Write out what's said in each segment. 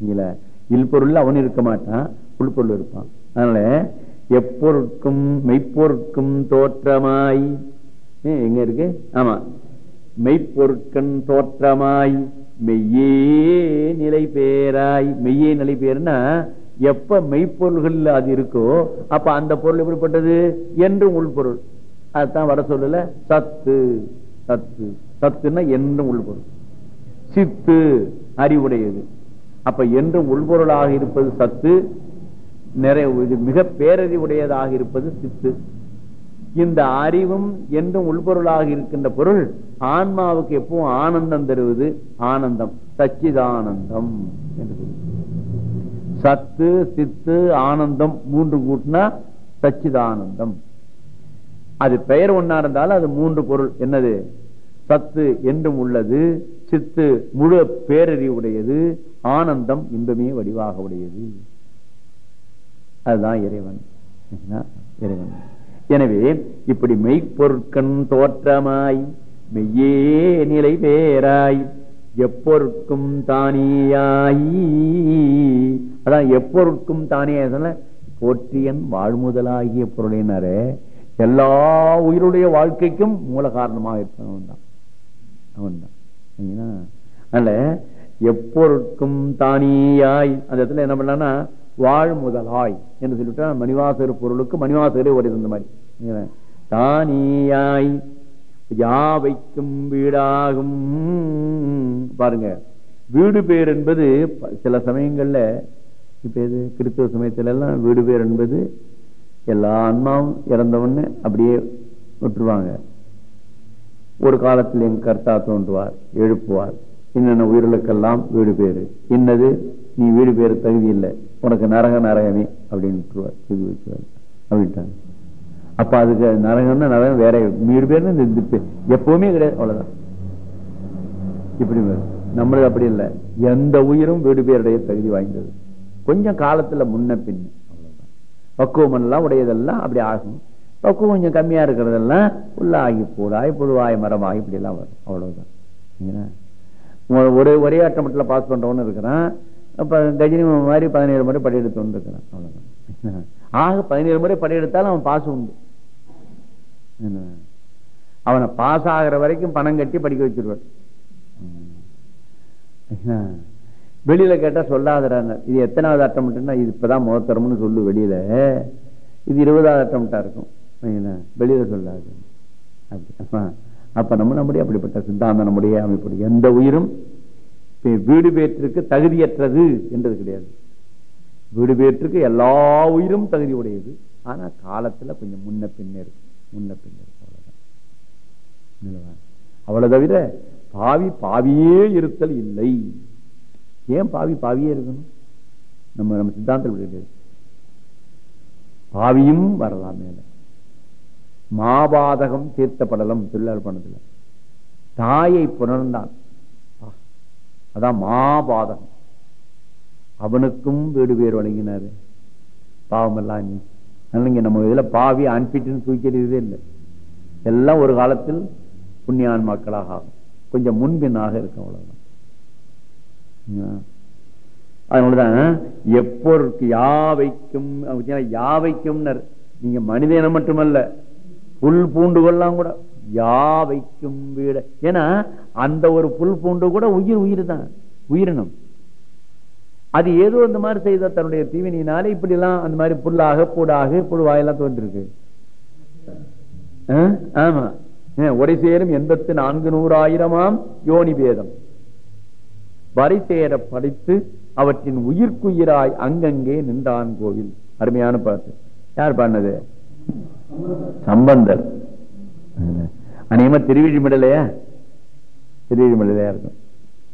இல்ல. இல்பொருள் அவன் இருக்க மாட்டான் உள்பொருள் இருப்பான். அதனால எப்பொருட்கும் மெய்ப்பொருட்கும் தோற்றமாய். எங்க இருக்கு? ஆமா. மெய்ப்பொருட்கண் தோற்றமாய். மெய்யே நிலை பேராய். மெய்யே நிலை பேர்னா எப்ப மெய்ப்பொருள்கள் அது இருக்கோ அப்ப அந்த பொருள் எப்படிப்பட்டது? என்றும் உள்பொருள் அதுதான் வர சொல்லல சத்து. சத்து. சத்துன்னா என்றும் உள்பொருள் சித்து அறிவுடையது. அப்ப என்றும் உள்பொருளாக இருப்பது சத்து நிறைய மிக பேரறிவுடையதாக இருப்பது சித்து. இந்த அறிவும் என்றும் உள்பொருளாக இருக்கின்ற பொருள் ஆன்மாவுக்கு எப்பவும் ஆனந்தம் தருவது ஆனந்தம் சச்சிதானந்தம் என்று சத்து சித்து ஆனந்தம் மூன்று கூட்டினா சச்சிதானந்தம். அது பெயர் ஒன்னா இருந்தாலும் அது மூன்று பொருள். என்னது? சத்து என்றும் உள்ளது சித்து முழு பேரறிவுடையது ஆனந்தம் இன்பமே வடிவாக உடையது. அதுதான் இறைவன். இறைவன். எனவே இப்படி மெய்ப்பொருட்கண் தோற்றமாய் மெய்யே நிலை பேராய் எப்பொருட்கும் தானியாய். அதான் எப்பொருட்கும் தானே போற்றியன் வாழ்முதலாகிய பொருளினரே எல்லா உயிருடைய வாழ்க்கைக்கும் மூல காரணமாக இருப்பவன் அவன் தான் சரிங்களா? அதனால எப்பொருட்கும் தானியாய். அந்த இடத்துல என்ன பண்ணலாம்னா வாழ் முதலாய் என்று சொல்லிவிட்டா மணிவாசர் பொருளுக்கு மணிவாசரே ஒரு இந்த மாதிரி. தானியாய். யாவைக்கும் வீடாகும். பாருங்க. வீடு பேர் என்பது ப- சில சமயங்கள்ல இப்ப இது கிறிஸ்துவ சமயத்துல எல்லாம் வீடு பேர் என்பது எல்லா ஆன்மாவும் இறந்தவொன்னு அப்படியே விட்டுருவாங்க. ஒரு காலத்தில் என் கர்த்தா தோன்றுவார் எழுப்புவார். இன்னென்ன உயிர்களுக்கெல்லாம் வீடு பேரு. என்னது? நீ வீடு பேரு தகுதி இல்லை. உனக்கு நரக நரகமே அப்படின்னு இது வச்சுவார் அப்படின்ட்டாங்க. அப்ப அதுக்கு நரகம்னா நரகம் வேற வீடு பேருன்னு இந்த- எப்பவுமே கிடையாது. அவ்வளவுதான். இப்படி நம்மளுக்கு நம்மளது அப்படி இல்லை. எந்த உயிரும் வீடு பேருடைய தகுதி வாய்ந்தது. கொஞ்சம் காலத்துல முன்ன பின்ன அவ்வளவுதான் பக்குவம் எல்லாம் உடையதெல்லாம் அப்படி ஆகும். பக்குவம் கொஞ்சம் கம்மியா இருக்கிறதெல்லாம் உள்ளாகி பூடாய் புழுவாய் மரமாகி இப்படி எல்லாம் வரும். அவ்வளவுதான். சரிங்களா? ஒரு ஒரே அட்டமட்டில் பாஸ் பண்றவனு இருக்கிறான். அப்ப கஜினி மாதிரி பதினேழு முறை படையெடுத்தவன் இருக்கிறான் அவ்வளவுதான். ஆக பதினேழு முறை படையெடுத்தாலும் அவன் பாஸ் உண்டு. என்ன? அவனை பாஸ் ஆகிற வரைக்கும் பணம் கட்டி படிக்க வச்சிருவான். வெளியில கேட்டா சொல்லாதறாங்க. இது எத்தனாவது அட்டம்னா இது இப்பதான் முகத்தரம்னு சொல்லு வெளியில. இது இருபதாவது அட்டம்ட்டா இருக்கும். வெளியில சொல்லாது. அப்ப- நம்ம நம்முடைய அப்படிப்பட்ட சித்தாந்தம் நம்முடைய அமைப்பு எந்த உயிரும் வீடு பேற்றிற்கு தகுதியற்றது என்றது கிடையாது. வீடு பேற்றுக்கு எல்லா உயிரும் தகுதி உடையது ஆனா காலத்துல கொஞ்சம் முன்ன பின்ன இருக்கு. முன்ன பின்ன இருக்கு. அவ்வளவுதான். அவ்வளவு தவிர பாவி பாவியே இருத்தல் இல்லை. ஏன் பாவி பாவியே இருக்கணும்? நம்ம நம்ம சித்தாந்தம் பாவியும் வரலாம் மேல. மாபாதகம் தீர்த்தப்படலம் தொழிலாளர் பண்ணதுல. தாயை புணர்ந்தான். அதான் மாபாதகம். அவனுக்கும் வீடு பேர் வழங்கினாரு. பாவமெல்லாம் நீ அதனால நம்ம இதில் பாவி அன்பிட்டுன்னு தூக்கிறதே இல்லை. எல்லாம் ஒரு காலத்தில் புண்ணியான் மக்களாக ஆகும். கொஞ்சம் முன்பின்னாக இருக்கும் அவ்வளவுதான். ஆ. அதனாலதான் எப்போருக்கு யாவைக்கும் அப்படின்னா யாவைக்கும் நீங்க மனிதனம் மட்டுமல்ல புல் பூண்டுகள்லாம் கூட. யாவைக்கும் வீட. ஏன்னா அந்த ஒரு புல் பூண்டு கூட உயிர் உயிர் தான். உயிரினம். அது ஏதோ இந்த மாதிரி செய்த தன்னுடைய தீவினினால இப்படி எல்லாம் அந்த மாதிரி புல்லாக பூடாக புழுவாயெல்லாம் தோன்றிருக்கு. ஆமா. ஒரே சேரும் எண்பத்தி நான்கு நூறாயிரமாம் யோனி பேதம். வரை சேர படைத்து அவற்றின் உயிர்க்குயிராய் அங்கங்கே நின்றான் கோவில். அருமையான பாட்டு. யார் பாடினது? சம்பந்தர். அநேகமா திருவிழிமிடலையா திருவிழிமிடலையா இருக்கும்.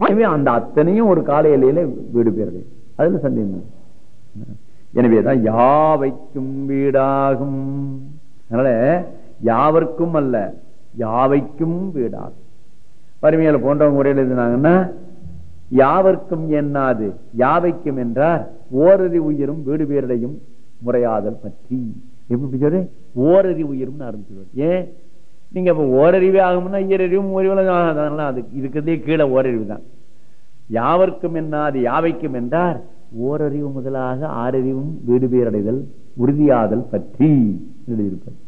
எனவே அந்த அத்தனையும் ஒரு கால எல்லையில வீடு பேருடைய அதுல சந்தேகம் எனவேதான் யாவைக்கும் வீடாகும். அதனால யாவர்க்கும் அல்ல யாவைக்கும் வீடாகும். வறுமையில போன்றவங்க உரையில் இருந்தாங்கன்னா யாவர்க்கும் என்னாது? யாவைக்கும் என்றார். ஓரறி உயிரும் வீடு பேரடையும் முறையாதல் பற்றி. எப்படி சொல்லு? ஓரறிவு உயிரும் ஆரம்பிச்சுடுவார் ஏன்? நீங்க இப்ப ஓரறிவே ஆகும்னா ஈரறிவும் ஓரிவும் அது இருக்கிறதே கீழே ஓரறிவு தான். யாவர்க்கும் என்னாது யாவைக்கும் என்றார் ஓரறிவு முதலாக ஆறறிவும் வீடு பேரடைதல் உறுதியாதல் பற்றி எழுதியிருப்பார்.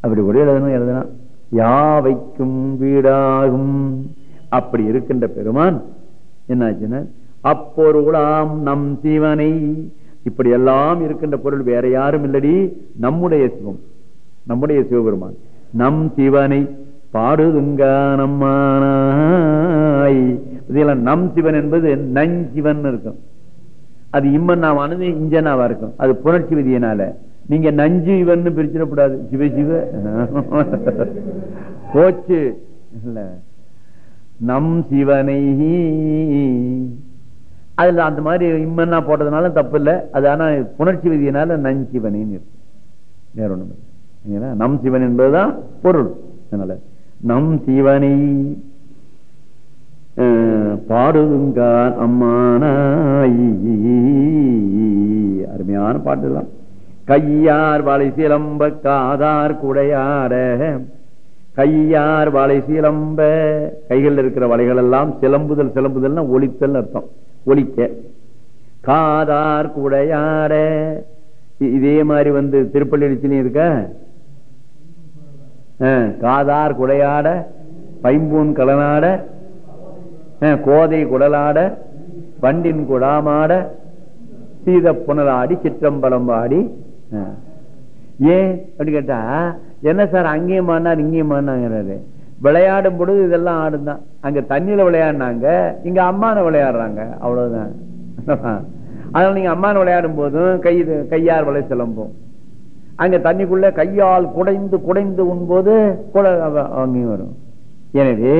அப்படி ஒரே எழுதணும் எழுதுனா யாவைக்கும் வீடாகும். அப்படி இருக்கின்ற பெருமான் என்னாச்சுன்னா அப்பொருளாம் நம் சிவனை இப்படி எல்லாம் இருக்கின்ற பொருள் வேற யாரும் இல்லடி நம்முடைய சிவம் நம்முடைய சிவபெருமான். நம் சிவனை பாடுதுங்க நம் சிவன் என்பது நஞ்சிவன் இருக்கும். அது இம்மன்னாவானது இஞ்சனாவா இருக்கும். அது புணர்ச்சி விதியினால. நீங்க நஞ்சு இவன் பிரிச்சிடக்கூடாது. சிவ சிவ. போச்சு. இல்ல. நம் சிவனை அதுல அந்த மாதிரி இம்மன்னா போட்டதுனால தப்பு இல்லை அது ஆனா புணர்ச்சி விதியினால நஞ்சிவனின்னு இருக்கு. வேற ஒண்ணும் நம் சிவன் என்பதுதான் பொருள். அதனால நம் சிவனை அஹ், பாடுதுங்கான் அம்மானாய். அருமையான பாட்டுலாம் கையார் வளை சிலம்ப காதார் குடையார கையார் வளை சிலம்ப. கைகள் இருக்கிற வலைகள் எல்லாம் சிலம்புதல் சிலம்புதல்னா ஒலித்தல் அர்த்தம். ஒழிக்க. காதார் குடையாட. இதே மாதிரி வந்து திருப்பள்ளி அடிச்சுன்னு இருக்க? காதார் குடையாட பைம்பூன் கலனாட கோதை குடலாட பண்டின் குடாமாட சீத புனலாடி சிற்றம்பலம் பாடி ஏன் அப்படி கேட்டா என்ன சார் அங்கேயும் ஆடினார் இங்கேயும் ஆடினாங்கிறாரு விளையாடும் பொழுது இதெல்லாம் ஆடுதான் அங்க தண்ணியில விளையாடினாங்க. இங்க அம்மான விளையாடுறாங்க. அவ்வளவுதான். அதனால நீங்க அம்மான விளையாடும் போதும் கை கையால் வலை சிலம்பும். அங்க தண்ணிக்குள்ள கையால் குடைந்து குடைந்து உண்போது அங்கேயும் வரும். எனவே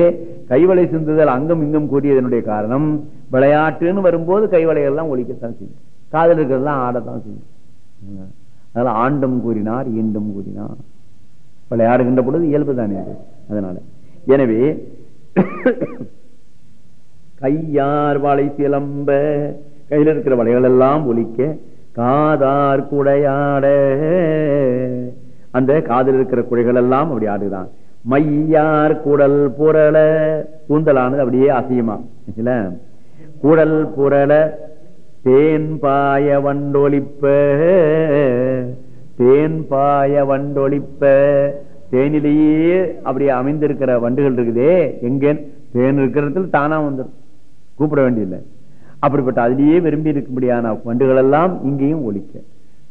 கைவளை சிந்துதல் அங்கும் இங்கும் கூடியதனுடைய காரணம் விளையாட்டுன்னு வரும்போது கைவளைகள் ஒழிக்கத்தான் செய்யும். காதல் இருக்கிறதெல்லாம் ஆடத்தான் செய்யும். அதனால ஆண்டும் கூறினார் ஈண்டும் கூறினார். விளையாடுகின்ற பொழுது இயல்புதான் தானே அதனால. எனவே கையார் வளை சிலம்ப கையில் இருக்கிற வளைகள் எல்லாம் ஒலிக்க காதார் குடையாட. அந்த காதில் இருக்கிற குடைகள் எல்லாம் அப்படி ஆடுதான். மையார் குடல் புரள கூந்தலானது அப்படியே அசியமா? இல்ல. குடல் புரள தேன் பாய வண்டொழிப்ப தேன் பாய வண்டொலிப்ப தேனிலேயே அப்படியே அமைந்திருக்கிற வண்டுகள் இருக்குதே எங்க? தேன் இருக்கிறதுல தானா வந்துடும் கூப்பிட வேண்டியதில்லை. அப்படிப்பட்ட அதிலேயே விரும்பி இருக்கும்படியான வண்டுகள் எல்லாம் இங்கேயும் ஒழிக்க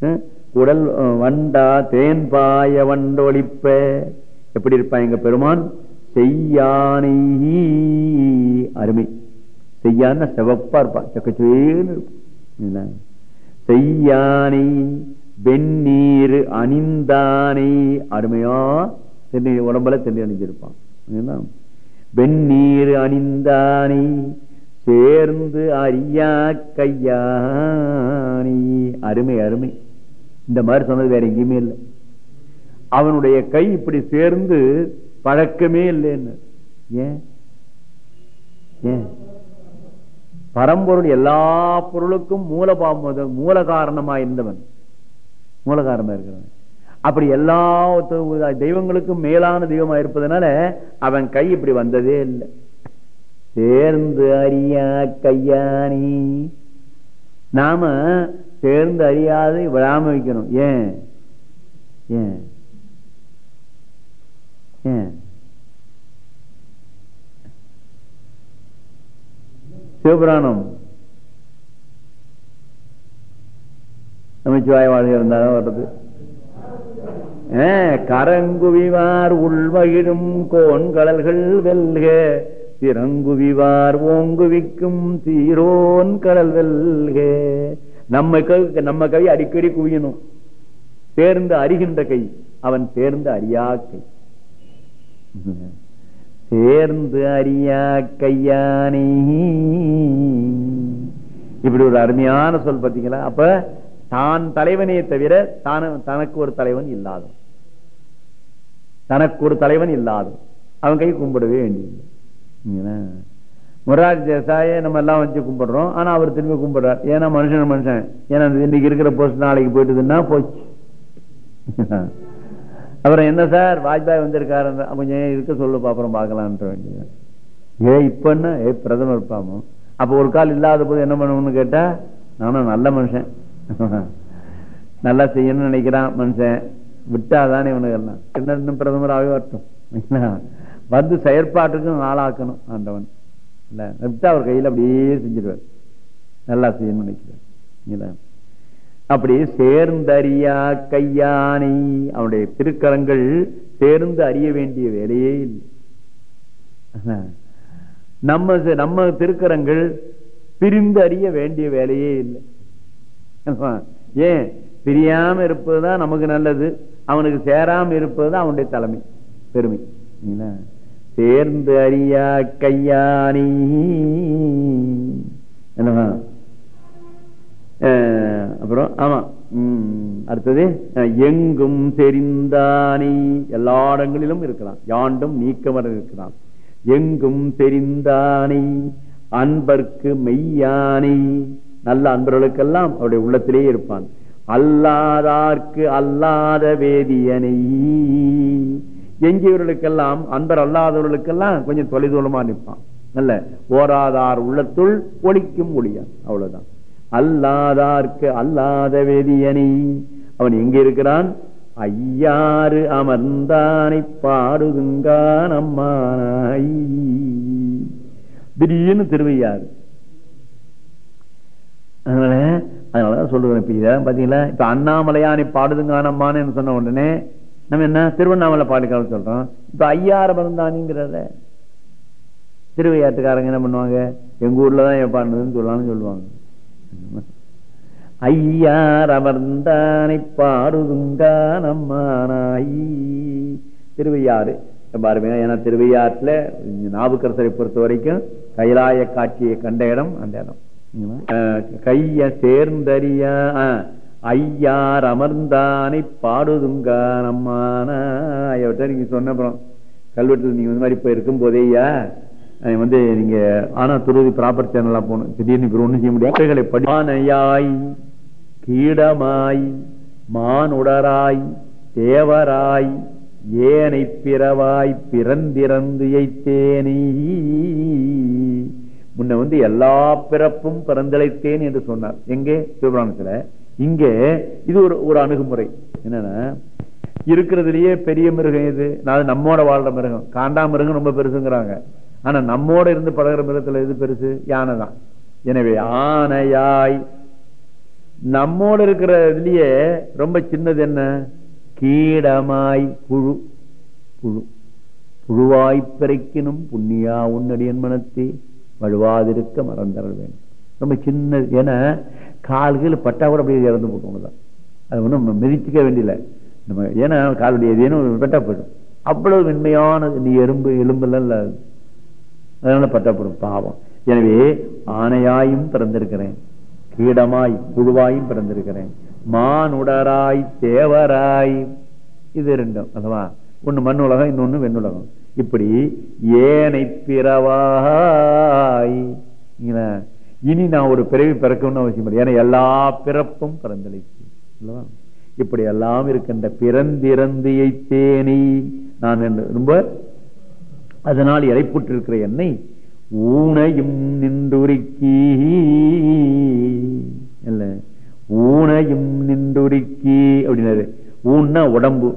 அஹ் குடல் வண்டா தேன் பாய வண்டொலிப்ப எப்படி இருப்பான் எங்க பெருமான்? செய்யானை அருமை. செய்யான்னு சிவப்பா இருப்பான். செக்கச்சேன்னு இருப்பான் என்ன? செய்யானை வெந்நீர் அணிந்தானை அருமையா தென்னி உடம்புல தென்னி அணிஞ்சிருப்பான். வெந்நீர் அணிந்தானை சேர்ந்து அறியா கையானி. அருமை அருமை. இந்த மாதிரி சொன்னது வேற எங்கேயுமே இல்லை. அவனுடைய கை இப்படி சேர்ந்து பழக்கமே இல்லைன்னு. ஏன்? ஏன்? பரம்பொருள் எல்லா பொருளுக்கும் மூல மூல காரணமா இருந்தவன் மூலகாரமா இருக்கிறவன். அப்படி எல்லா தெய்வங்களுக்கும் மேலான தெய்வமா இருப்பதனால அவன் கை இப்படி வந்ததே இல்லை. சேர்ந்து அறியா கையானி நாம சேர்ந்து அறியாத விழாம வைக்கணும். ஏன்? ஏன்? ஏன்? சிவபுராணம். நமச்சிவாய வாழ்க இருந்தாலும் வர்றது. கரங்குவிவார் உள்வகிடும் கோன் கடல்கள் வெல்க திறங்குவிவார் ஓங்குவிக்கும் தீரோன் கடல் வெல்க. நம்ம கவி நம்ம கவி அடிக்கடி குவியணும். சேர்ந்து அறிகின்ற கை அவன் சேர்ந்து அறியா கை. சேர்ந்து அறியா கையானே. இப்படி ஒரு அருமையான சொல் பார்த்தீங்களா? அப்ப தான் தலைவனே தவிர தான தனக்கு ஒரு தலைவன் இல்லாதவன் தனக்கு ஒரு தலைவன் இல்லாதவன் அவன் கை கும்பிடவே வேண்டியது முராஜ் தேசாய நம்ம எல்லாம் வச்சு கும்பிடுறோம். ஆனா அவர் திரும்பி கும்பிடுறார். ஏன்னா மனுஷன் மனுஷன். ஏன்னா இன்னைக்கு இருக்கிற போஸ்ட் நாளைக்கு போயிட்டுதுன்னா போச்சு. அப்புறம் என்ன சார்? வாஜ்பாய் வந்திருக்காரு கொஞ்சம் இருக்க சொல்லு அப்புறம் பார்க்கலான்ற வேண்டியது ஏ இப்ப என்ன? ஏ பிரதமர் இருப்பாமோ அப்ப ஒரு கால் இல்லாத போது என்ன பண்ணணும்னு கேட்டா நானும் நல்ல மனுஷன். நல்லா செய்யணும்னு நினைக்கிறான் மனுஷன். விட்டாதானே இவனுக்கு எல்லாம். என்ன இன்னும் பிரதமராகவே வரட்டும். வந்து செயற்பாட்டுக்கும் ஆளாக்கணும் ஆண்டவன். இல்ல விட்டா அவர் கையில் அப்படியே செஞ்சிருவார். நல்லா செய்யணும்னு நினைக்கிறார். அப்படி சேர்ந்தறியா கையானை அவனுடைய திருக்கரங்கள் சேர்ந்து அறிய வேண்டிய வேலையே இல்லை. நம்ம நம்ம திருக்கரங்கள் பிரிந்து அறிய வேண்டிய வேலையே இல்லை. ஏன்? பிரியாம இருப்பதுதான் நமக்கு நல்லது. அவனுக்கு சேராம இருப்பதுதான் அவனுடைய தலைமை பெருமை. சேர்ந்து அறியா கையானி என்னவா அஹ், அப்புறம் ஆமா. உம், அடுத்தது எங்கும் தெரிந்தானி. எல்லா இடங்களிலும் இருக்கலாம். யாண்டும் நீக்கமர இருக்கலாம். எங்கும் தெரிந்தானி. அன்பர்க்கு மெய்யானி. நல்ல அன்பர்களுக்கெல்லாம் அவருடைய உள்ளத்திலே இருப்பான். அல்லாதார்க்கு அல்லாத வேதியனை. எஞ்சியவர்களுக்கெல்லாம் அன்பர் அல்லாதவர்களுக்கெல்லாம் கொஞ்சம் தொலைதூரமா நிற்பான். நல்ல ஓராதார் உள்ளத்துள் ஒழிக்கும் ஒளியான் அவ்வளவுதான். அல்லாதார்க்கு அல்லாத வேதியனை. அவன் எங்க இருக்கிறான்? ஐயாறு அமர்ந்தானை பாடுதுங்கான் அம்மானாய். திடீர்னு திருவையாறு. அதனால அதனாலதான் சொல்லுவேன் இப்ப இதான் பாத்தீங்களா? இப்ப அண்ணாமலையானை பாடுதுங்கானம்மான்னு சொன்ன உடனே நம்ம என்ன? திருவண்ணாமலை பாடுக்கால சொல்றோம். இப்ப ஐயாறு மருந்தானிங்கிறத திருவையாட்டுக்காரங்க என்ன பண்ணுவாங்க? எங்க ஊர்ல தான் என் பாடுனதுன்னு சொல்லலாம்னு சொல்லுவாங்க. ஐயார் அமர்ந்தானை பாடுதுங்கானம்மானாய் திருவையாறு. பாருங்க ஏன்னா திருவையாற்றுல நாவுக்கரசரை பொறுத்த வரைக்கும் கைலாய காட்சியை கண்ட இடம் அந்த இடம். கைய சேர்ந்தறியா ஐயார் அமர்ந்தானை பாடுதுங்கா நீங்க சொன்ன அப்புறம் கல்வெட்டில் நீங்க இந்த மாதிரி இப்ப இருக்கும் போதேயா வந்து நீங்க ஆனா துருதி ப்ராப்பர் சேனலா போகணும். திடீர்னு இப்ப ஒண்ணு செய்ய முடியாது. படியானையாய் கீடமாய் மானுடராய் தேவராய் ஏனை பிறவாய் பிறந்திறந்து எய்த்தேனே. முன்ன வந்து எல்லா பிறப்பும் பிறந்தழைத்தேன் என்று சொன்னார். எங்கே? சிவபுராணத்துல. இங்கே. இது ஒரு ஒரு அணுகுமுறை. என்னன்னா இருக்கிறதுலயே பெரிய மிருகம் இது நான் நம்மோட வாழ்ற மிருகம். காண்டா மிருகம் ரொம்ப பெருசுங்கிறாங்க. ஆனா நம்மோட இருந்து பழகுற மிருகத்துல எது பெருசு? யானை தான். எனவே ஆனையாய் நம்மோட இருக்கிற இதுலயே ரொம்ப சின்னது என்ன? கீடமாய் புழு. புழு. புழுவாய் பிறக்கினும் புண்ணியா உன்னடியன் மனத்தே. வழுவாதிருக்க மறந்தரல் வேண்டும். ரொம்ப சின்னது ஏன்னா கால்கள் பட்டா கூட அப்படியே இறந்து போட்டோம்தான் அது ஒன்றும் மிதிச்சுக்க வேண்டியல நம்ம ஏன்னா காலுடைய ஏதேனும் பட்டா போயிடும். அவ்வளவு மென்மையானது நீ எறும்பு எலும்புலாம் இல்ல அதனால பட்டப்படும் பாவம். எனவே ஆனையாயும் பிறந்திருக்கிறேன். கீடமாய் புழுவாயும் பிறந்திருக்கிறேன். மானுடராய் தேவராய். இது ரெண்டும் அல்லவா? ஒண்ணு மண் உலகம் இன்னொன்னு வெண்ணுலகம் இப்படி ஏனை பிறவாய். இனி நான் ஒரு பிறவி பிறக்கணும்னு அவசியம் இல்லை. ஏன்னா எல்லா பிறப்பும் பிறந்தளிச்சு அல்லவா இப்படி எல்லாம் இருக்கின்ற பிறந்திறந்து தேனி. நான் ரொம்ப அதனால் இறைப்புற்றிருக்கிற என்னை ஊனையும் நின்றுருக்கி. இல்ல ஊனையும் நின்றுருக்கி அப்படின்னாரு. ஊன்னா உடம்பு.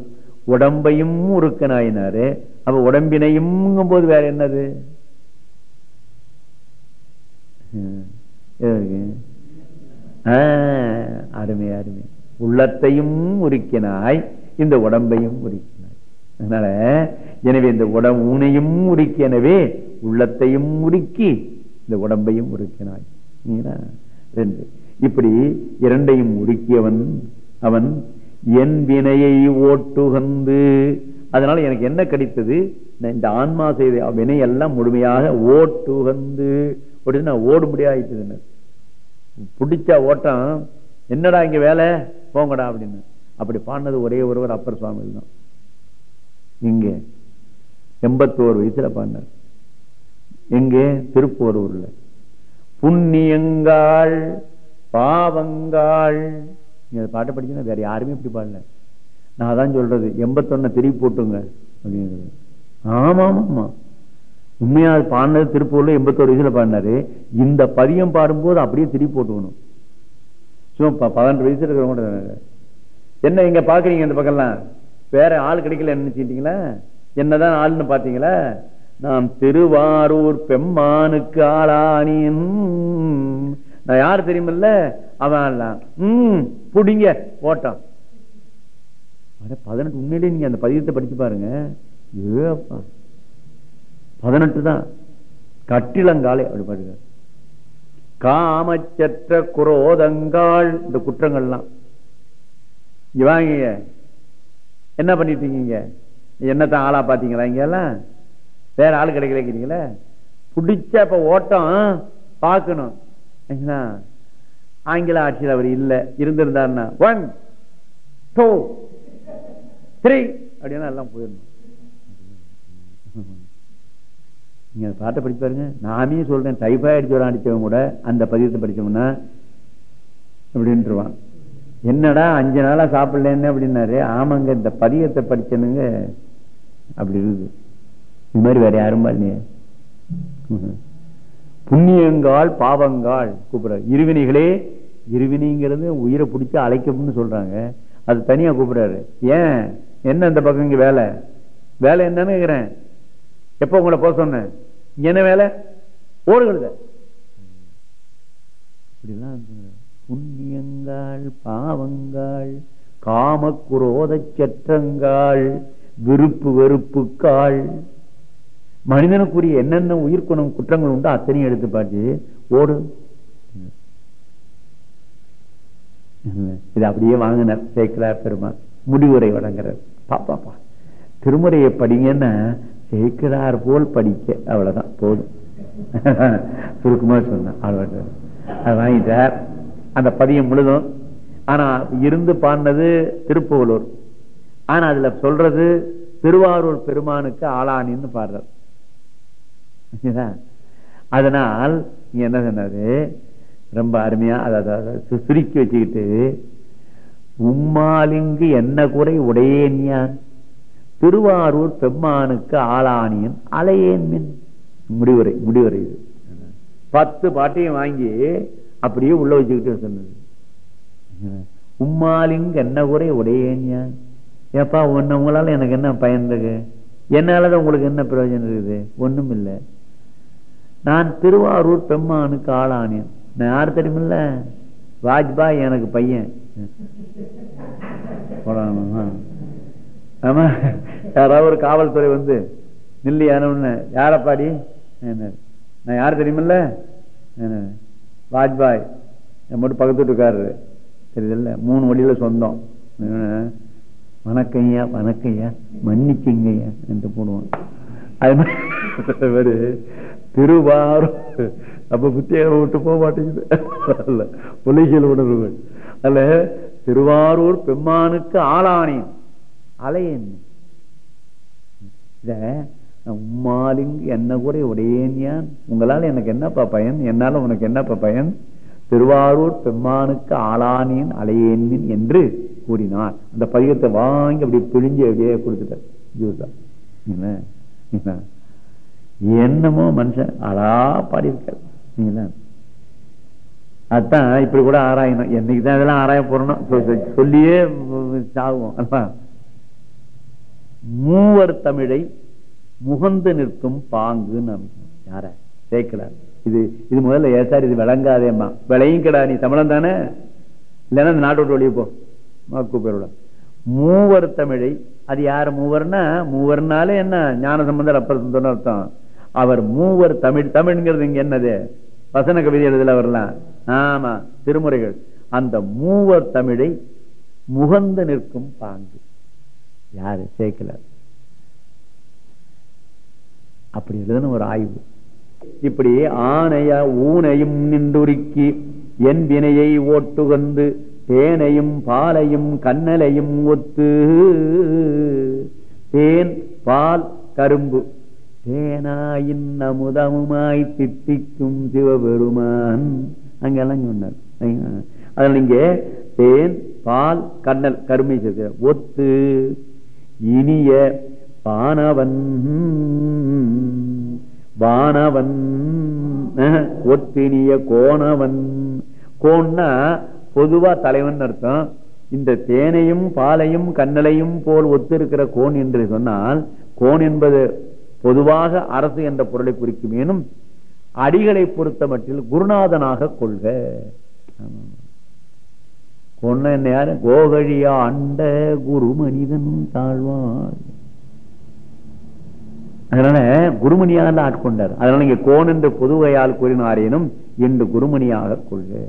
உடம்பையும் உருக்கனாயினாரு அப்ப உடம்பினையும் போது வேற என்னது? அருமை அருமை. உள்ளத்தையும் உருக்கினாய் இந்த உடம்பையும் உருக்கினாய் அதனால எனவே இந்த உடம் ஊனையும் உருக்கியனவே உள்ளத்தையும் உருக்கி இந்த உடம்பையும் உருக்கினாய் ரெண்டு. இப்படி இரண்டையும் உருக்கியவன் அவன் என் வினையை ஓட்டுகந்து. அதனால எனக்கு என்ன கிடைத்தது? நான் இந்த ஆன்மா செய்த வினையெல்லாம் முழுமையாக ஓட்டுகந்து. அப்படின்னு நான் ஓடும்படியா ஆயிட்டுதுன்னு பிடிச்ச ஓட்டம். என்னடா இங்க வேலை? போங்கடா அப்படின்னு. அப்படி பாடினது ஒரே ஒருவர் அப்பர் சுவாமி தான். இங்க எண்பத்தோரு வயசுல பாடினார். எங்கே திருப்போரூர்ல. புண்ணியங்காள் பாவங்காள் நீங்க அந்த பாட்டை படிச்சீங்கன்னா வேற யாருமே இப்படி பாடல. நான் அதான் சொல்றது எண்பத்தொன்னை திருப்பி போட்டுங்க அப்படிங்கிறது. ஆமா ஆமா உண்மையாக பாடினது திருப்பூர்ல எண்பத்தோரு வயசில் பாடினாரு. இந்த பதியம் பாடும்போது அப்படியே திருப்பி போட்டுக்கணும். சும்மா ப- பதினெட்டு வயசுல இருக்கிறவங்க என்ன இங்க பாக்குறீங்க இந்த பக்கம்லாம்? வேற ஆள் கிடைக்கல நினைச்சிட்டீங்களா என்னதான் ஆள்னு பார்த்தீங்களா நாம் திருவாரூர் பெம்மானுக்கு ஆளானின். நான் யாரு தெரியுமில்ல? அவன் உம் புடிங்க போட்டான் பதினெட்டு உண்மையிலேயே நீங்க அந்த பதிகத்தை படிச்சு பாருங்க. ஏப்பா பதினெட்டு தான். கட்டிலங்காலே அப்படி பாருங்க. காமச்சற்ற குரோதங்கால் இந்த குற்றங்கள்லாம். இங்க வாங்க என்ன பண்ணிட்டு இருக்கீங்க? என்னத்தான் ஆளா பாத்தீங்களா இங்க எல்லாம் வேற ஆள் கிடைக்கலங்கிறீங்களே? பிடிச்ச இப்ப ஓட்டம் பார்க்கணும். ஆங்கில ஆட்சியில் அவர் இல்ல. இருந்திருந்தாருன்னா ஒன் டூ த்ரீ அப்படின்னா எல்லாம் போயிடணும். நீங்க பாட்டை படிச்சு பாருங்க. நாமே சொல்றேன் டைஃபாய்டு ஜுரம் அடிச்சவங்க கூட அந்த பதிவத்தை படிச்சோம்னா அப்படின்ட்டுருவான். என்னடா அஞ்சு நாளா சாப்பிடலன்னு அப்படின்னாரு. ஆமாங்க இந்த பதியத்தை படிச்சனுங்க. அப்படி இருக்குது. இது மாதிரி வேற யாரும் பாருங்க. புண்ணியங்கால் பாவங்கால் கூப்பிடுறாரு இருவினைகளே இருவினிங்கிறது உயிரை பிடிச்சி அழைக்கும்னு சொல்றாங்க. அது தனியா கூப்பிடுறாரு. ஏன்? என்ன இந்த பக்கம் இங்க வேலை? வேலை என்னன்னு கேக்குறேன். எப்ப உங்களை போக சொன்னேன்? இங்க என்ன வேலை? ஓடுகிறது இப்படிலாம் வந்து புண்ணியங்கால் காம குரோத சற்றங்கால் விருப்பு வெறுப்புக்கால் மனிதனுக்குரிய என்னென்ன உயிர்க்குணம் குற்றங்கள் உண்டோ அத்தனையும் எடுத்து பார்த்து ஓடு. இது அப்படியே வாங்கினார். சேக்கலார் பெருமாள் முடிவுரை வழங்குறார். பாப்பாப்பா திருமுறையை படிங்கன்னா சேக்கிரார் போல் படிக்க. அவ்வளவுதான். போதும். சுருக்கமா சொன்ன அது வாங்கிட்டார். அந்த பதியம் முழுதும். ஆனா இருந்து பாடினது திருப்புவலூர் ஆனா அதுல சொல்றது திருவாரூர் பெருமானுக்கு ஆளானின்னு பாடுறார். அதனால் என்ன சொன்னாரு? ரொம்ப அருமையா அதை அதை சு- சுருக்கி வச்சுக்கிட்டு உம்மாலிங்கு என்ன குறை உடையேன் யான்? திருவாரூர் பெம்மானுக்கு ஆளானியன் அலையேன் மின். முடிவுரை முடிவுரை இது. பத்து பாட்டையும் வாங்கி அப்படியே உள்ள வச்சுக்கிட்டு சொன்னது. உம்மாலிங்கு என்ன குறை உடையேன் யான்? ஏப்பா உன்ன உங்களால எனக்கு என்ன பயன் இருக்கு? என்னாலதான் உங்களுக்கு என்ன பிரயோஜனம் இருக்குது? ஒண்ணும் இல்லை நான் திருவாரூர் பெம்மானுக்கு ஆளானேன். நான் யார் தெரியுமில்ல? வாஜ்பாய் எனக்கு பையன். ஆமா யாராவது ஒரு காவல்துறை வந்து நில்லியானு யாரப்பாடி? என்ன? நான் யார் தெரியுமில்ல? என்ன? வாஜ்பாய். என் மட்டும் பக்கத்து வீட்டுக்காரரு தெரியுதுல்ல? மூணு வழியில சொந்தம். என்ன? வணக்கம்யா வணக்கம்யா. மன்னிக்குங்கய்யா என்று போடுவான். அது மாதிரி திருவாரூர். அப்ப புத்தியை விட்டு போக மாட்டேங்குது. அல்ல உலகியல் உணர்வுகள். அல்ல திருவாரூர் பெம்மானுக்கு ஆளானேன். அலையேன். இத உம்மாலிங்கு என்ன கூட உடையேன் யான்? உங்களால எனக்கு என்னப்பா பயன்? என்னால உனக்கு என்னப்பா பயன்? திருவாரூர் பெம்மானுக்கு ஆளானேன் அலையேன் என்று கூறினார். அந்த பதிகத்தை வாங்கி அப்படி பிழிஞ்சு அப்படியே கொடுத்துட்டார். என்ன? என்ன? என்னமோ மனுஷன் அழா பாடியிருக்காரு. நீங்களா அதான் இப்படி கூட ஆராயணும். என்னைக்கு தான் இதெல்லாம் ஆராய போறணும் சொல்லியே சாகுவோம் மூவர் தமிழை முகந்து நிற்கும் பாங்குன்னு யார? சேர்க்கிறார் இது இது முதல்ல ஏசார் இது விளங்காதேம்மா. விளையும் கிடா நீ தமிழன் தானே? இல்லைன்னா இந்த நாட்டை விட்டு வெளியே போ. கூப்பிட மூவர் தமிழை அது யார் மூவர்னா? மூவர்னாலே என்ன? ஞான சம்பந்தர் அப்பர் சுந்தரம்னு அர்த்தம் அவர் மூவர் தமிழ் தமிழ்ங்கிறது இங்க என்னது? வசன கவிதை எழுதல வரலாம் ஆமா திருமுறைகள். அந்த மூவர் தமிழை முகந்து நிற்கும் பாங்கு. யாரு? சேர்க்கல அப்படி எழுதுன ஒரு ஆய்வு. இப்படி ஆனைய ஊனையும் நின்றுருக்கி என் வினையை ஓட்டுகந்து தேனையும் பாலையும் கண்ணலையும் ஒத்து தேன் பால் கரும்பு. தேனாயின் அமுதமுமாய் தித்திக்கும் சிவபெருமான். அங்கெல்லாம் சொன்னார். அதனால இங்க தேன் பால் கண்ணல் கருமை சேர்க்க ஒத்து இனிய பானவன் வானவன் ஒத்தினிய கோணவன். கோன்னா பொதுவா தலைவன் அர்த்தம். இந்த தேனையும் பாலையும் கண்ணலையும் போல் ஒத்து இருக்கிற கோன் என்று சொன்னால் கோன் என்பது பொதுவாக அரசு என்ற பொருளை குறிக்குமேனும் அடிகளை பொறுத்த மட்டில் குருநாதனாக கொள்க. கொன்ன என்ன யாரு கோகழியா அண்ட குரு மனிதன் தாழ்வார். அதனால குருமணியாக ஆட்கொண்டார். அதனால இங்க கோன் என்று பொதுவையால் கூறினாரேனும் என்று குருமணியாக கொள்க.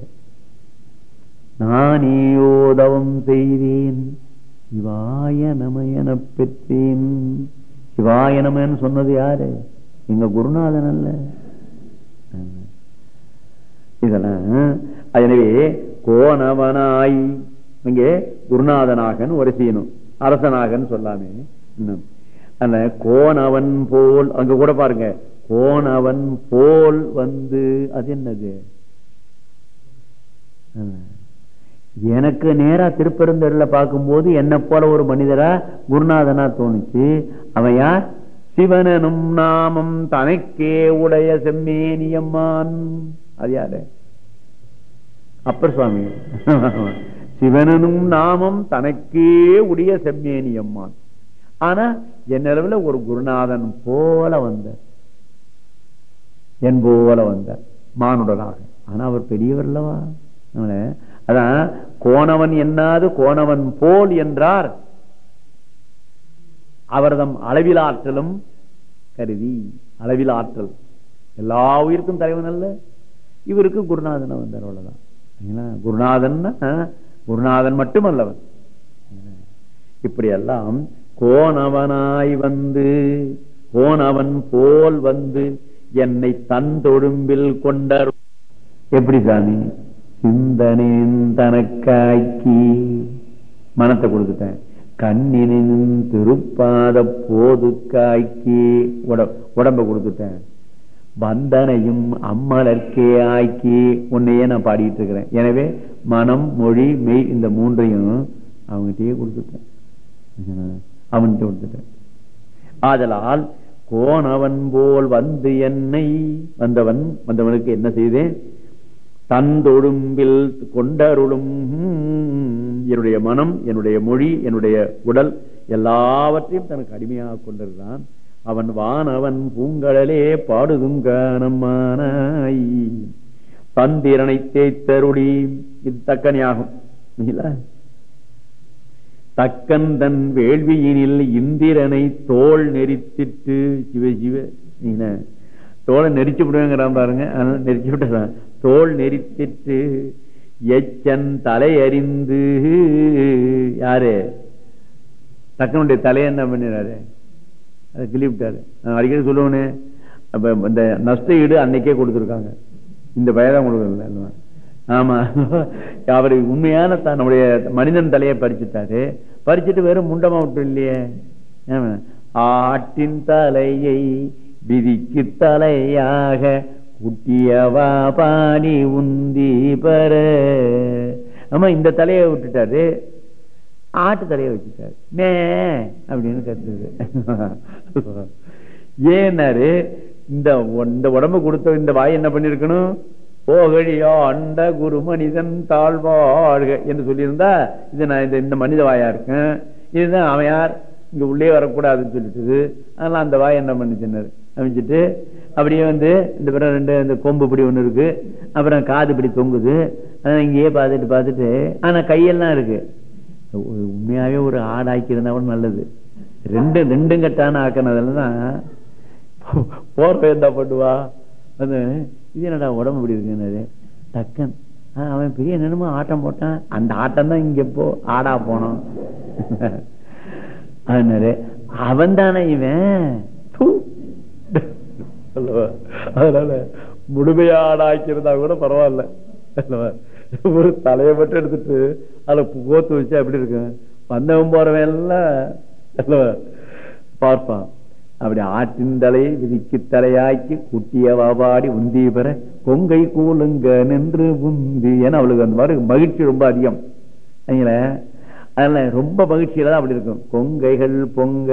நானேயோதவம் செய்தேன். இவாய நமயன பெற்றேன். சிவா எனமேன்னு சொன்னது யாரு? எங்க குருநாதன் அல்ல. இதெல்லாம் எனவே கோணவனாய் இங்கே குருநாதனாகன்னு ஒரு செய்யணும் அரசனாகன்னு சொல்லாமே. இன்னும். அந்த கோணவன் போல் அங்க கூட பாருங்க கோணவன் போல் வந்து அது என்னது? எனக்கு நேரா திருப்பெருந்தரில் பார்க்கும்போது என்னை போல ஒரு மனிதரா குருநாதனா தோணுச்சு. அவன் யார்? சிவனனும் நாமம் தனக்கே உடைய செம்மேனியம்மான். அது யாரு? அப்பர் சுவாமி. சிவனனும் நாமம் தனக்கே உடைய செம்மேனியம்மான். ஆனா என் ஒரு குருநாதன் போல வந்தார் என் போல வந்தார் மானுடனாக. ஆனா அவர் பெரியவர் அல்லவா? அதான் கோணவன் என்னாது கோணவன் போல் என்றார். அவர்தம் அளவில் ஆற்றலும் கருதி அளவில் ஆற்றல் எல்லா உயிருக்கும் தலைவன் அல்ல. இவருக்கு குருநாதன் வந்தார் அவ்வளவுதான். சரிங்களா? குருநாதன் குருநாதன் மட்டுமல்லவன். இப்படி எல்லாம் கோணவனாய் வந்து கோணவன் போல் வந்து என்னை தன் தொழும்பில் கொண்டார் எப்படி சாமி? சிந்தனின் தனக்காக்கி மனத்தை கொடுத்துட்டேன். கண்ணினின் திருப்பாத போது காய்க்கி உடம்ப கொடுத்துட்டேன். வந்தனையும் அம்மலர்க்கே ஆக்கி உன்னையே நான் பாடிட்டு இருக்கிறேன். எனவே மனம் மொழி மெய் இந்த மூன்றையும் அவங்ககிட்டயே கொடுத்துட்டேன். அவன்கிட்ட கொடுத்துட்டேன். ஆதலால் கோணவன் போல் வந்து என்னை வந்தவன் வந்தவனுக்கு என்ன செய்தேன்? தந்தொழும்பில் கொண்டருளும். என்னுடைய மனம் என்னுடைய மொழி என்னுடைய உடல் எல்லாவற்றையும் தனக்கு அடிமையாக கொண்டிருந்தான் அவன் வானவன் பூங்கடலே பாடுதுங்கானம்மானாய் தந்திரனை தேய்த்தருளி. இது தக்கனியாகும். தக்கன் தன் வேள்வியினில் இந்திரனை தோல் நெறித்திட்டு சிவ சிவ தோலை நெரிச்சு விடுவேங்கிறான் பாருங்க. அதனால நெரிச்சு விட்டுறான் தோல் நெறித்திட்டு எச்சன் தலையறிந்து. யாரு? தக்கனுடைய தலையை என்ன பண்ணிடுறாரு அதை கிளி விட்டாரு நான் அடிக்கடி சொல்லுவேனே அப்ப இந்த நஷ்ட ஈடு அன்னைக்கே கொடுத்துருக்காங்க. இந்த பயதான் கொடுக்கல ஆமா. அவரு உண்மையான தன்னுடைய நம்முடைய மனிதன் தலையை பறிச்சுட்டாரு. பறிச்சுட்டு வெறும் முண்டமா விட்டு இல்லையே? ஆட்டின் தலையை விதிக்கு தலையாக உட்டியவா பாடி உந்தி பெற ஆமா இந்த தலையை விட்டுட்டாரு. ஆட்டு தலையை வச்சுட்டாரு. மே அப்படின்னு கத்துது. ஏன்னாரு இந்த இந்த உடம்பு கொடுத்த இந்த வாய் என்ன பண்ணிருக்கணும்? ஓகழியோ அண்ட குரு மனிதன் தாழ்வாழ்க என்று சொல்லியிருந்தா இது நான் இந்த இந்த மனித வாயா இருக்கேன். இதுதான் அவன் யார்? இங்க உள்ளே வரக்கூடாதுன்னு சொல்லிட்டு அதனால அந்த வாய் என்ன பண்ணிச்சுன்னாரு? அமைச்சிட்டு அப்படியே வந்து இந்த பிறகு ரெண்டு இந்த கொம்பு இப்படி ஒன்று இருக்கு. அப்புறம் காது இப்படி தொங்குது. அதான் இங்கேயே பார்த்துட்டு பார்த்துட்டு ஆனால் கையெல்லாம் இருக்கு. உண்மையாகவே ஒரு ஆடாக்கி இருந்தா கூட நல்லது. ரெண்டு ரெண்டும் கட்டான ஆக்கினதுல தான் போர்வை இருந்தா பண்ணுவா அது இது என்னடா உடம்பு இப்படி இருக்குன்னு டக்கன் ஆ, அவன் பெரிய நினைமோ ஆட்டம் போட்டான். அந்த ஆட்டம் தான் இங்க போ ஆடா போனோம். அதனால அவன் தானே இவன். அல்லவா? அதனால முழுமையா கூட பரவாயில்ல அல்லவா? ஒரு தலையை மட்டும் எடுத்துட்டு அதுல கோத்து வச்சா எப்படி இருக்கும் வந்தவன் போறவன் எல்லாம் அல்லவா? பார்ப்பான் அப்படி ஆட்டின் தலையை விதிக்கு தலையாக்கி குட்டிய வாபாடி உந்தி பெற கொங்கை கூலுங்க நின்று உந்தி ஏன்னா அவளுக்கு அந்த மாதிரி மகிழ்ச்சி ரொம்ப அதிகம் அதனால ரொம்ப மகிழ்ச்சியில தான் அப்படி இருக்கும் கொங்கைகள் பொங்க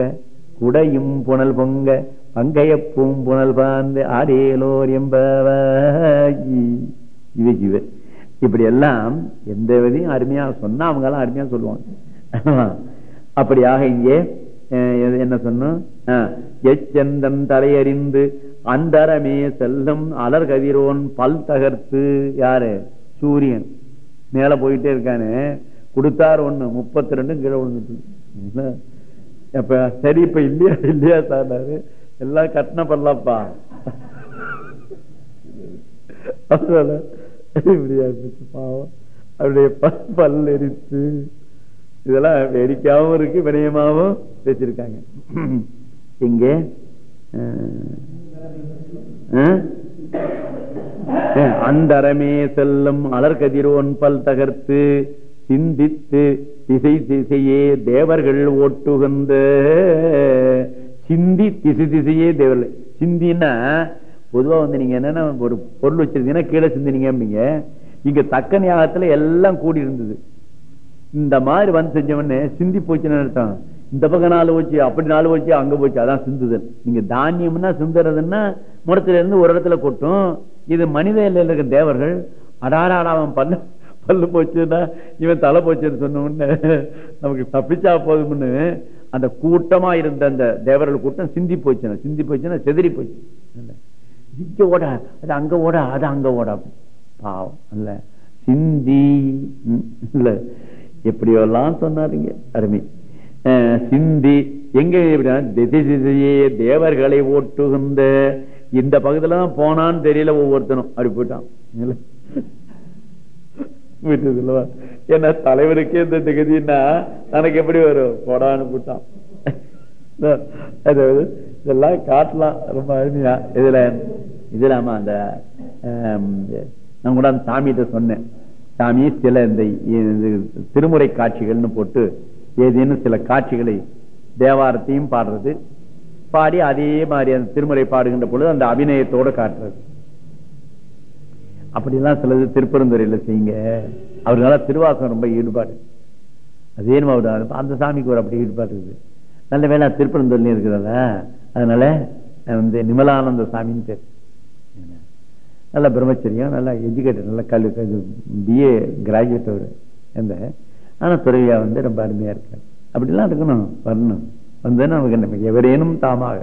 குடையும் புனல் பொங்க பங்கைய பூம்புணல் பாந்து ஆடேலோர் என்பவாயி இவ இப்படி எல்லாம் எந்த விதையும் அருமையா சொன்னா அவங்க எல்லாம் அருமையா சொல்லுவாங்க. அப்படியாக இங்கே என்ன சொன்னோம்? அஹ், எச்சந்தன் தலையறிந்து அந்தரமே செல்லும் அலர் கதிரோன் பல் தகர்த்து யாரு? சூரியன். மேல போயிட்டே இருக்கானு. கொடுத்தாரு ஒண்ணு முப்பத்தி ரெண்டும் கீழே விழுந்துட்டு என்ன? அப்ப சரி இப்ப இல்லையா இல்லையா சார் எல்லாம் கட்டின பண்ணலாம்ப்பா அதனால இப்படியா இருந்துச்சு பாவம். அவருடைய பல் எரித்து இதெல்லாம் வேடிக்கையாவும் இருக்கு வினயமாகவும் வச்சிருக்காங்க. இங்கே அஹ், அஹ், அந்தரமே செல்லும் அலர்கதிரோன் பல் தகர்த்து சிந்தித்து திசை திசையே தேவர்கள் ஓட்டுகின்ற சிந்தி திசை திசையே தேவர்கள் சிந்தின்னா பொதுவா வந்து நீங்க என்னன்னா ஒரு பொருள் வச்சிருந்தீங்கன்னா கீழே சிந்தினீங்க அப்படிங்க. இங்க தக்க ஞாபகத்துல எல்லாம் கூடி இருந்தது. இந்த மாதிரி வந்து செஞ்சவொடனே சிந்தி போச்சுன்னு அர்த்தம். இந்த பக்கம் நாலு போச்சு அப்படி நாலு போச்சு அங்க போச்சு அதான் சிந்துதல். நீங்க தானியம்னா சிந்துறதுன்னா முடத்துல இருந்து ஒரு இடத்துல கொட்டும். இது மனித எல்லையில இருக்க தேவர்கள். அடாராடா அவன் பல்லு பல்லு போச்சுன்னா இவன் தலை போச்சுன்னு சொன்ன உடனே நமக்கு தப்பிச்சா போதும்னு. அந்த கூட்டமா இருந்த அந்த தேவர்கள் கூட்டம் சிந்தி போச்சுன்னா சிந்தி போச்சுன்னா செதறி போச்சு. இங்க ஓட அது அங்க ஓட அது அங்க ஓட பாவம். இல்ல. சிந்தி இல்ல. எப்படியெல்லாம் சொன்னாருங்க. அருமை. அஹ், சிந்தி எங்க திசையே தேவர்களை ஓட்டுகின்ற இந்த பகுதியில தான் போனான்னு தெரியல ஒவ்வொருத்தனும். அப்படி போயிட்டான். என்ன தலைவருக்கே இந்த திகதின்னா தனக்கு எப்படி வரும்? போடான்னு கூட்டான் அதாவது இதெல்லாம் காட்டலாம். ரொம்ப அருமையா. இதுல இதுல ஆமா அந்த நான் கூட அந்த சாமிகிட்ட சொன்னேன். சாமி சில இந்த திருமுறை காட்சிகள்னு போட்டு ஏதேனும் சில காட்சிகளை தேவாரத்தையும் பாடுறது பாடி அதே மாதிரி அந்த திருமுறை பாடுகின்ற பொழுது அந்த அபிநயத்தோட காட்டுறது. அப்படிலாம் சிலது திருப்பெருந்துறையில செய்யுங்க. அவருனால திருவாசகம் ரொம்ப ஈடுபாடு. அது நம்ம அவரு- அந்த சாமிக்கு ஒரு அப்படி ஈடுபாடு இருக்குது. நல்ல வேலை திருப்பெருந்துறையிலும் இருக்கிறதா அதனால வந்து நிமலானந்த சாமின்னு பேர். நல்ல பிரம்மச்சரியம் நல்லா எஜுகேட்டட் நல்ல கல்வி பிஏ கிராஜுவேட் அவர். எந்த ஆனால் துறவியாக வந்து ரொம்ப அருமையாக இருக்கார். அப்படிலாம் இருக்கணும் வரணும். வந்து நமக்கு எவரேனும் தாமாக.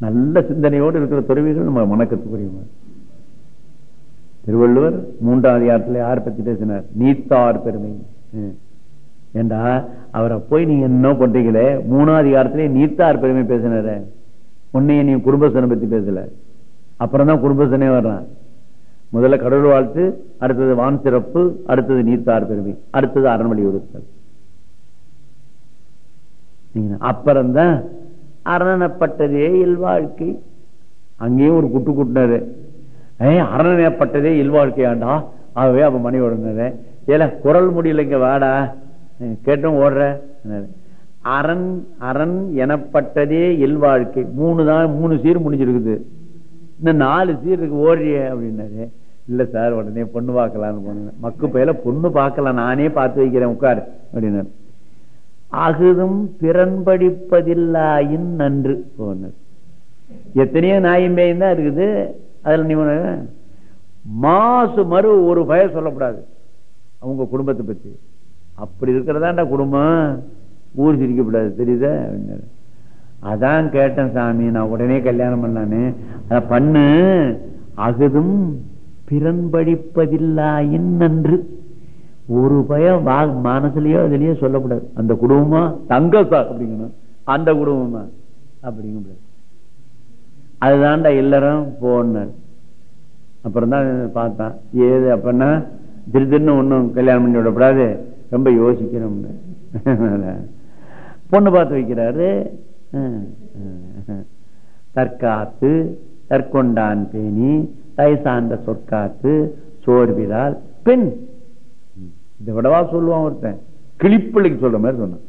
நல்ல சிந்தனையோடு இருக்கிற துறவிகள் நம்ம வணக்கத்துக்குரியவங்க திருவள்ளுவர் மூன்றாவது அதிகாரத்துல யார் பத்தி பேசினார் நீத்தார் பெருமை. ம். ஏண்டா அவரை போய் நீங்க என்ன பண்றீங்களே? மூணாவது அதிகாரத்திலே நீத்தார் பெருமை பேசினாரு. உன்னைய நீ குடும்பசனை பத்தி பேசல. அப்புறம் தான் குடும்பசனே வர்றான். முதல்ல கடவுள் வாழ்த்து அடுத்தது வான் சிறப்பு அடுத்தது நீத்தார் பெருமை அடுத்தது அரண்மனை உறுத்தல் அப்புறம்தான் அரணப்பட்டதே இல்வாழ்க்கை. அங்கேயும் ஒரு குட்டு குட்டினாரு. அரணப்பட்டதே இல்வாழ்க்கையாண்டா. ஆகவே அப்ப மணி உடனே ஏல குரல் முடியல இங்க வாடா. கேட்டும் ஓடுற. அரண் அரண் எனப்பட்டதே இல்வாழ்க்கை. மூணு தான் மூணு சீர் முடிஞ்சிருக்குது. இன்னும் நாலு சீர் இருக்கு ஓடுறிய அப்படின்னாரு. இல்ல சார் உடனே பொண்ணு பார்க்கலான்னு போனேன். மக்கு பயில பொண்ணு பார்க்கலாம் நானே பார்த்து வைக்கிறேன் உட்காரு அப்படின்னாரு. அகுதும் பிறன்படிப்பதில்லாயின் நன்று போனார். எத்தனையோ நாயும் பேயும் தான் இருக்குது. அதில் நீ மாசு மறு ஒரு பய சொல்லக்கூடாது. அவங்க குடும்பத்தை பற்றி அப்படி இருக்கிறதாண்டா குடும்பம். ஊர் சிரிக்கப்படாது. தெரியுதா? அதான் கேட்டேன் சாமி. நான் உடனே கல்யாணம் பண்ணானே. அதை பண்ணு. அகுதும் பிறன்படிப்பதில்லாயின் நன்று ஒரு பயம் மனசுலயோ அதுலயோ சொல்லக்கூடாது. அந்த குடும்பமா? தங்க சார் அப்படிங்கணும். அந்த குடும்பமா? அப்படிங்க அதுதான்டா இல்லறம் போனார் அப்புறம் தான் பார்த்தான் ஏது அப்பன்னா திருதின்னு ஒன்றும் கல்யாணம் பண்ணி விடக்கூடாது ரொம்ப யோசிக்கணும்னு. பொண்ணு பார்த்து வைக்கிறாரு. தற்காத்து தற்கொண்டான் பேணி தை சார்ந்த சொற்காத்து சோர்விதால் பெண். இதை விடவா சொல்லுவான் ஒருத்தன். கிளிப்பிள்ளைக்கு சொல்ற மாதிரி சொன்னான்.